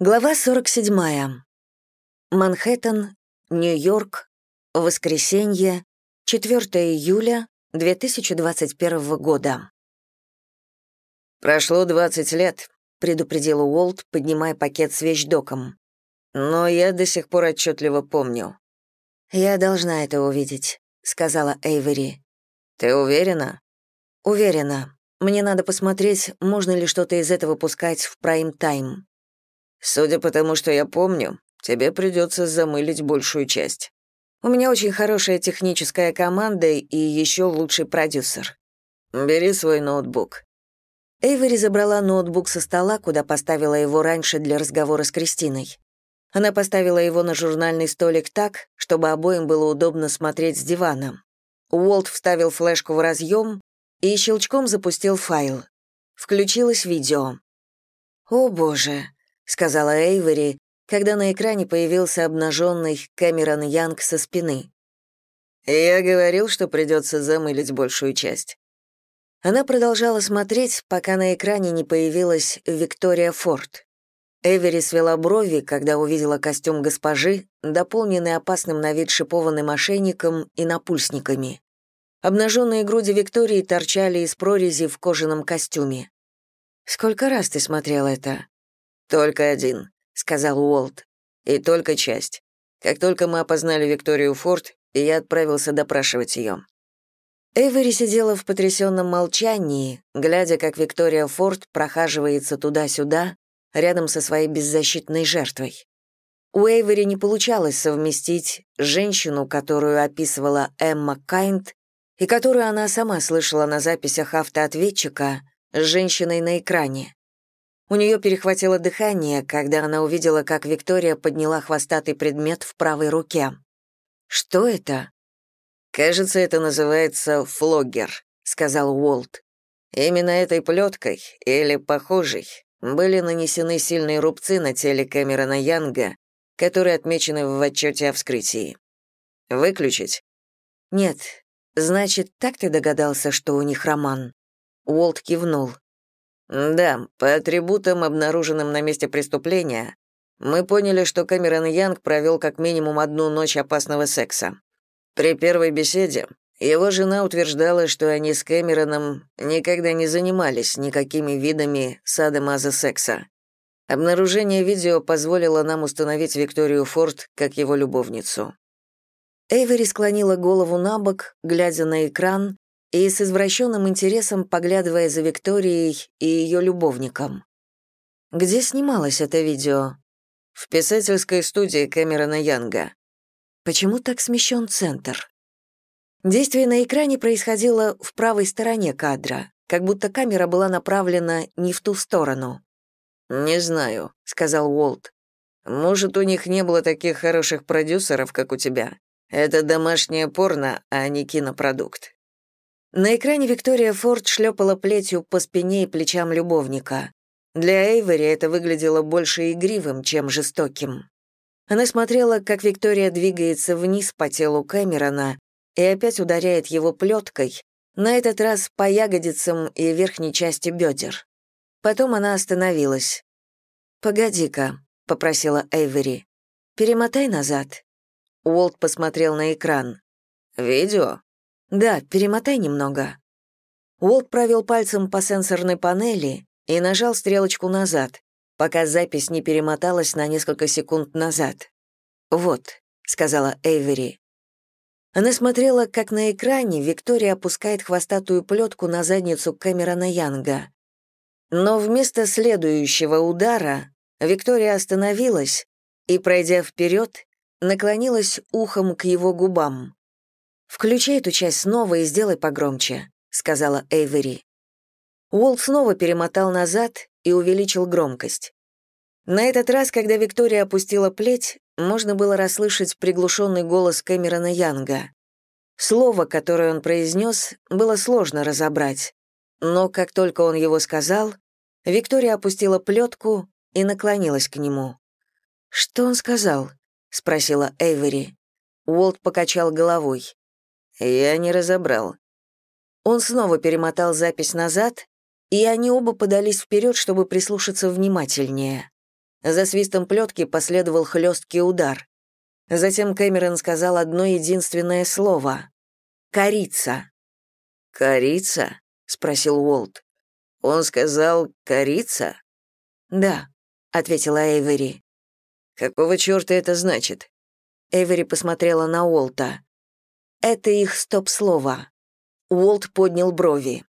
Глава 47. Манхэттен, Нью-Йорк, воскресенье, 4 июля 2021 года. «Прошло 20 лет», — предупредил Уолт, поднимая пакет с вещдоком. «Но я до сих пор отчетливо помню». «Я должна это увидеть», — сказала Эйвери. «Ты уверена?» «Уверена. Мне надо посмотреть, можно ли что-то из этого пускать в прайм-тайм». Судя по тому, что я помню, тебе придется замылить большую часть. У меня очень хорошая техническая команда и еще лучший продюсер. Бери свой ноутбук. Эйвери забрала ноутбук со стола, куда поставила его раньше для разговора с Кристиной. Она поставила его на журнальный столик так, чтобы обоим было удобно смотреть с дивана. Уолт вставил флешку в разъем и щелчком запустил файл. Включилось видео. «О, боже!» — сказала Эйвери, когда на экране появился обнаженный Кэмерон Янг со спины. «Я говорил, что придется замылить большую часть». Она продолжала смотреть, пока на экране не появилась Виктория Форд. Эвери свела брови, когда увидела костюм госпожи, дополненный опасным на вид шипованным ошейником и напульсниками. Обнаженные груди Виктории торчали из прорези в кожаном костюме. «Сколько раз ты смотрел это?» «Только один», — сказал Уолт. «И только часть. Как только мы опознали Викторию Форд, я отправился допрашивать ее». Эйвери сидела в потрясенном молчании, глядя, как Виктория Форд прохаживается туда-сюда, рядом со своей беззащитной жертвой. У Эйвери не получалось совместить женщину, которую описывала Эмма Кайнд, и которую она сама слышала на записях автоответчика, с женщиной на экране. У нее перехватило дыхание, когда она увидела, как Виктория подняла хвостатый предмет в правой руке. «Что это?» «Кажется, это называется флоггер», — сказал Уолт. «Именно этой плеткой, или похожей, были нанесены сильные рубцы на теле Кэмерона Янга, которые отмечены в отчете о вскрытии. Выключить?» «Нет. Значит, так ты догадался, что у них роман?» Уолт кивнул. Да, по атрибутам, обнаруженным на месте преступления, мы поняли, что Кэмерон Янг провел как минимум одну ночь опасного секса. При первой беседе его жена утверждала, что они с Кэмероном никогда не занимались никакими видами садомаза-секса. Обнаружение видео позволило нам установить Викторию Форд как его любовницу. Эйвери склонила голову на бок, глядя на экран, и с извращенным интересом поглядывая за Викторией и ее любовником. Где снималось это видео? В писательской студии Кэмерона Янга. Почему так смещен центр? Действие на экране происходило в правой стороне кадра, как будто камера была направлена не в ту сторону. «Не знаю», — сказал Уолт. «Может, у них не было таких хороших продюсеров, как у тебя. Это домашнее порно, а не кинопродукт». На экране Виктория Форд шлепала плетью по спине и плечам любовника. Для Эйвери это выглядело больше игривым, чем жестоким. Она смотрела, как Виктория двигается вниз по телу Кэмерона и опять ударяет его плеткой, на этот раз по ягодицам и верхней части бедер. Потом она остановилась. «Погоди-ка», — попросила Эйвери. «Перемотай назад». Уолт посмотрел на экран. «Видео?» «Да, перемотай немного». Уолт провел пальцем по сенсорной панели и нажал стрелочку назад, пока запись не перемоталась на несколько секунд назад. «Вот», — сказала Эйвери. Она смотрела, как на экране Виктория опускает хвостатую плетку на задницу Кэмерона Янга. Но вместо следующего удара Виктория остановилась и, пройдя вперед, наклонилась ухом к его губам. «Включи эту часть снова и сделай погромче», — сказала Эйвери. Уолт снова перемотал назад и увеличил громкость. На этот раз, когда Виктория опустила плеть, можно было расслышать приглушенный голос Кэмерона Янга. Слово, которое он произнес, было сложно разобрать. Но как только он его сказал, Виктория опустила плетку и наклонилась к нему. «Что он сказал?» — спросила Эйвери. Уолт покачал головой. Я не разобрал. Он снова перемотал запись назад, и они оба подались вперед, чтобы прислушаться внимательнее. За свистом плетки последовал хлесткий удар. Затем Кэмерон сказал одно единственное слово — «Корица». «Корица?» — спросил Уолт. «Он сказал «корица»?» «Да», — ответила Эйвери. «Какого черта это значит?» Эйвери посмотрела на Уолта. «Это их стоп-слово». Уолт поднял брови.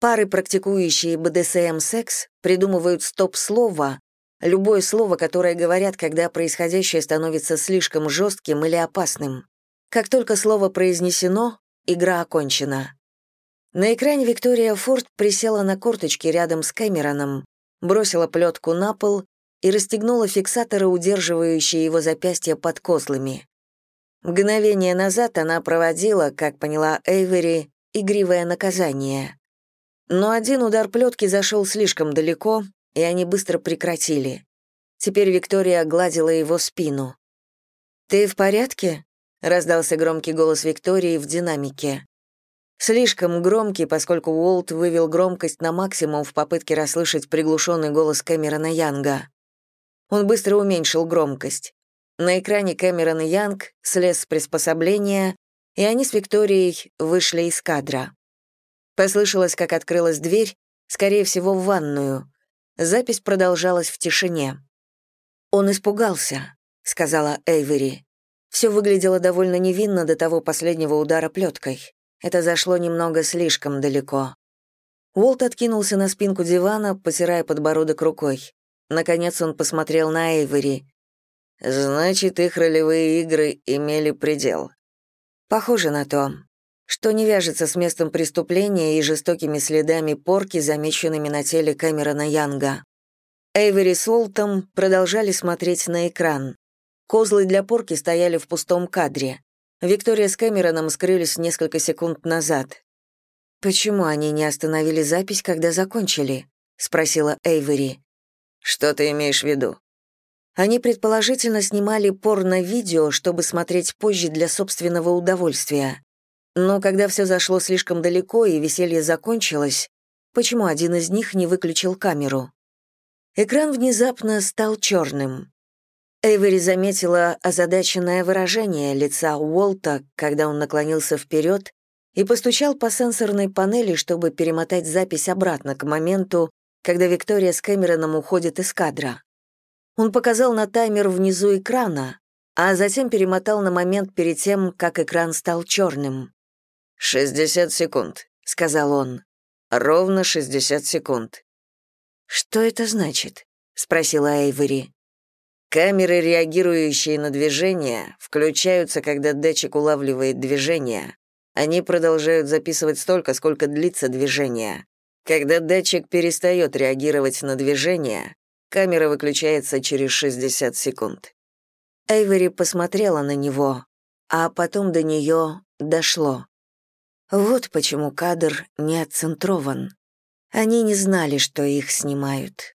Пары, практикующие БДСМ-секс, придумывают стоп-слово, любое слово, которое говорят, когда происходящее становится слишком жестким или опасным. Как только слово произнесено, игра окончена. На экране Виктория Форд присела на корточки рядом с Кэмероном, бросила плетку на пол и расстегнула фиксаторы, удерживающие его запястья под козлами. Мгновение назад она проводила, как поняла Эйвери, игривое наказание. Но один удар плетки зашел слишком далеко, и они быстро прекратили. Теперь Виктория гладила его спину. «Ты в порядке?» — раздался громкий голос Виктории в динамике. Слишком громкий, поскольку Уолт вывел громкость на максимум в попытке расслышать приглушенный голос Кэмерона Янга. Он быстро уменьшил громкость. На экране Кэмерон и Янг слез с приспособления, и они с Викторией вышли из кадра. Послышалось, как открылась дверь, скорее всего, в ванную. Запись продолжалась в тишине. «Он испугался», — сказала Эйвери. Все выглядело довольно невинно до того последнего удара плеткой. Это зашло немного слишком далеко. Уолт откинулся на спинку дивана, потирая подбородок рукой. Наконец он посмотрел на Эйвери. «Значит, их ролевые игры имели предел». «Похоже на то, что не вяжется с местом преступления и жестокими следами порки, замеченными на теле Кэмерона Янга». Эйвери с Уолтом продолжали смотреть на экран. Козлы для порки стояли в пустом кадре. Виктория с Кэмероном скрылись несколько секунд назад. «Почему они не остановили запись, когда закончили?» — спросила Эйвери. «Что ты имеешь в виду?» Они предположительно снимали порно-видео, чтобы смотреть позже для собственного удовольствия. Но когда все зашло слишком далеко и веселье закончилось, почему один из них не выключил камеру? Экран внезапно стал черным. Эйвери заметила озадаченное выражение лица Уолта, когда он наклонился вперед и постучал по сенсорной панели, чтобы перемотать запись обратно к моменту, когда Виктория с Кэмероном уходит из кадра. Он показал на таймер внизу экрана, а затем перемотал на момент перед тем, как экран стал черным. «Шестьдесят секунд», — сказал он. «Ровно шестьдесят секунд». «Что это значит?» — спросила Эйвери. Камеры, реагирующие на движение, включаются, когда датчик улавливает движение. Они продолжают записывать столько, сколько длится движение. Когда датчик перестает реагировать на движение, камера выключается через 60 секунд. Эйвери посмотрела на него, а потом до нее дошло. Вот почему кадр не отцентрован. Они не знали, что их снимают.